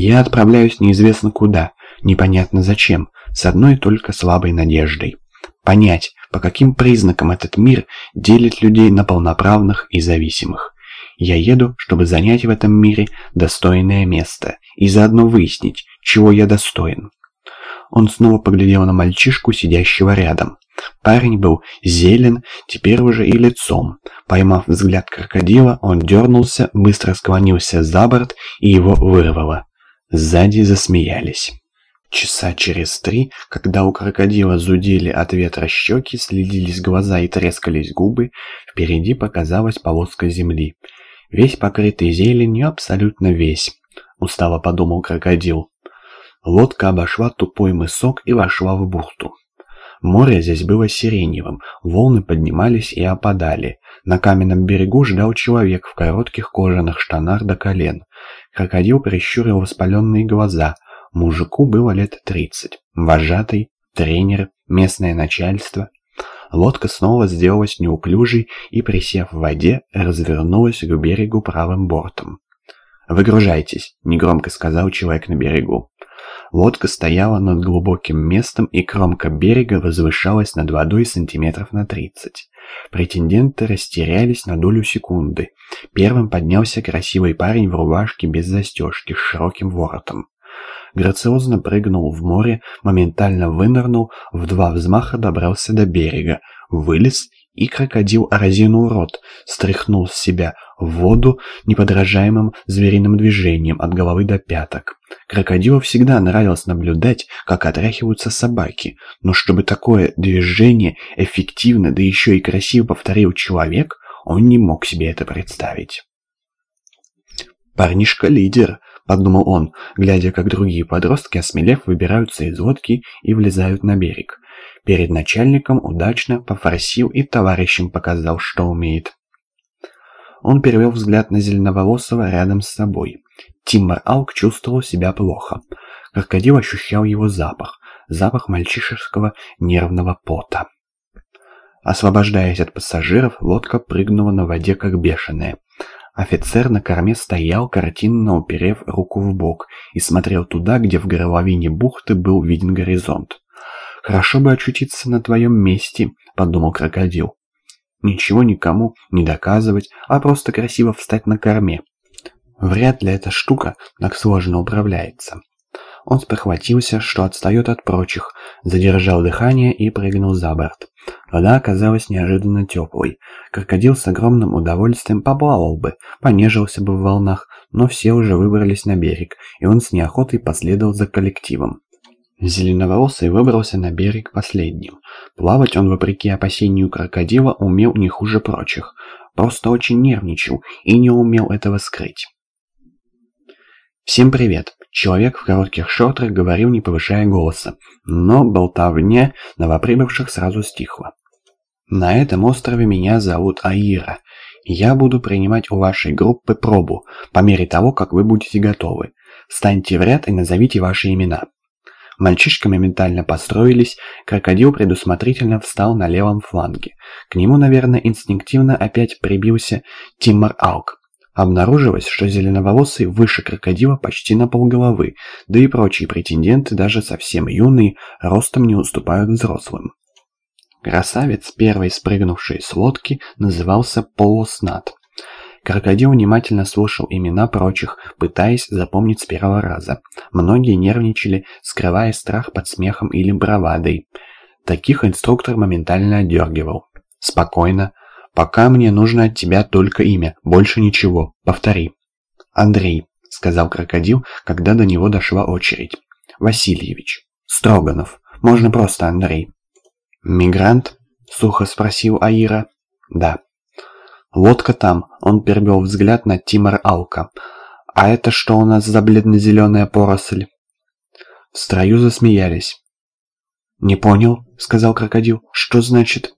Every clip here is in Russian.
Я отправляюсь неизвестно куда, непонятно зачем, с одной только слабой надеждой. Понять, по каким признакам этот мир делит людей на полноправных и зависимых. Я еду, чтобы занять в этом мире достойное место и заодно выяснить, чего я достоин. Он снова поглядел на мальчишку, сидящего рядом. Парень был зелен, теперь уже и лицом. Поймав взгляд крокодила, он дернулся, быстро склонился за борт и его вырвало. Сзади засмеялись. Часа через три, когда у крокодила зудели от ветра щеки, следились глаза и трескались губы, впереди показалась полоска земли. Весь покрытый зеленью, абсолютно весь, устало подумал крокодил. Лодка обошла тупой мысок и вошла в бухту. Море здесь было сиреневым, волны поднимались и опадали. На каменном берегу ждал человек в коротких кожаных штанах до колен. Крокодил прищурил воспаленные глаза. Мужику было лет тридцать. Вожатый, тренер, местное начальство. Лодка снова сделалась неуклюжей и, присев в воде, развернулась к берегу правым бортом. «Выгружайтесь», — негромко сказал человек на берегу. Лодка стояла над глубоким местом, и кромка берега возвышалась над водой сантиметров на тридцать. Претенденты растерялись на долю секунды. Первым поднялся красивый парень в рубашке без застежки с широким воротом. Грациозно прыгнул в море, моментально вынырнул, в два взмаха добрался до берега, вылез и крокодил разинул рот, стряхнул с себя в воду неподражаемым звериным движением от головы до пяток. Крокодилу всегда нравилось наблюдать, как отряхиваются собаки, но чтобы такое движение эффективно, да еще и красиво повторил человек, он не мог себе это представить. «Парнишка лидер», — подумал он, глядя, как другие подростки, осмелев, выбираются из лодки и влезают на берег. Перед начальником удачно пофорсил и товарищам показал, что умеет. Он перевел взгляд на зеленоволосого рядом с собой. Тиммер Алк чувствовал себя плохо. Крокодил ощущал его запах. Запах мальчишеского нервного пота. Освобождаясь от пассажиров, лодка прыгнула на воде как бешеная. Офицер на корме стоял, картинно уперев руку в бок, и смотрел туда, где в горловине бухты был виден горизонт. «Хорошо бы очутиться на твоем месте», — подумал крокодил. Ничего никому не доказывать, а просто красиво встать на корме. Вряд ли эта штука так сложно управляется. Он спохватился, что отстает от прочих, задержал дыхание и прыгнул за борт. Вода оказалась неожиданно теплой. Крокодил с огромным удовольствием поплавал бы, понежился бы в волнах, но все уже выбрались на берег, и он с неохотой последовал за коллективом. Зеленоволосый выбрался на берег последним. Плавать он, вопреки опасению крокодила, умел не хуже прочих. Просто очень нервничал и не умел этого скрыть. «Всем привет!» Человек в коротких шортах говорил, не повышая голоса, но болтовня новоприбывших сразу стихла. «На этом острове меня зовут Аира. Я буду принимать у вашей группы пробу, по мере того, как вы будете готовы. Станьте в ряд и назовите ваши имена». Мальчишки моментально построились, крокодил предусмотрительно встал на левом фланге. К нему, наверное, инстинктивно опять прибился Тиммар Алк. Обнаружилось, что зеленоволосый выше крокодила почти на полголовы, да и прочие претенденты, даже совсем юные, ростом не уступают взрослым. Красавец, первый спрыгнувший с лодки, назывался Полуснат. Крокодил внимательно слушал имена прочих, пытаясь запомнить с первого раза. Многие нервничали, скрывая страх под смехом или бравадой. Таких инструктор моментально отдергивал. «Спокойно. Пока мне нужно от тебя только имя, больше ничего. Повтори». «Андрей», — сказал крокодил, когда до него дошла очередь. «Васильевич. Строганов. Можно просто Андрей». «Мигрант?» — сухо спросил Аира. «Да». «Лодка там», — он перевел взгляд на Тимор Алка. «А это что у нас за бледно-зеленая поросль?» В строю засмеялись. «Не понял», — сказал крокодил. «Что значит?»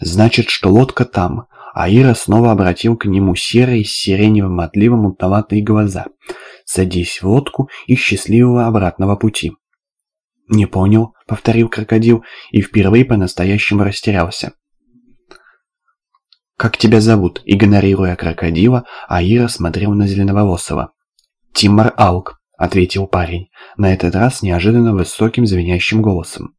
«Значит, что лодка там». А Ира снова обратил к нему серые с сиреневым отливом мутноватые глаза. «Садись в лодку и счастливого обратного пути». «Не понял», — повторил крокодил и впервые по-настоящему растерялся. «Как тебя зовут?» Игнорируя крокодила, Аира смотрел на Зеленоволосого. «Тимар Алк», ответил парень, на этот раз неожиданно высоким звенящим голосом.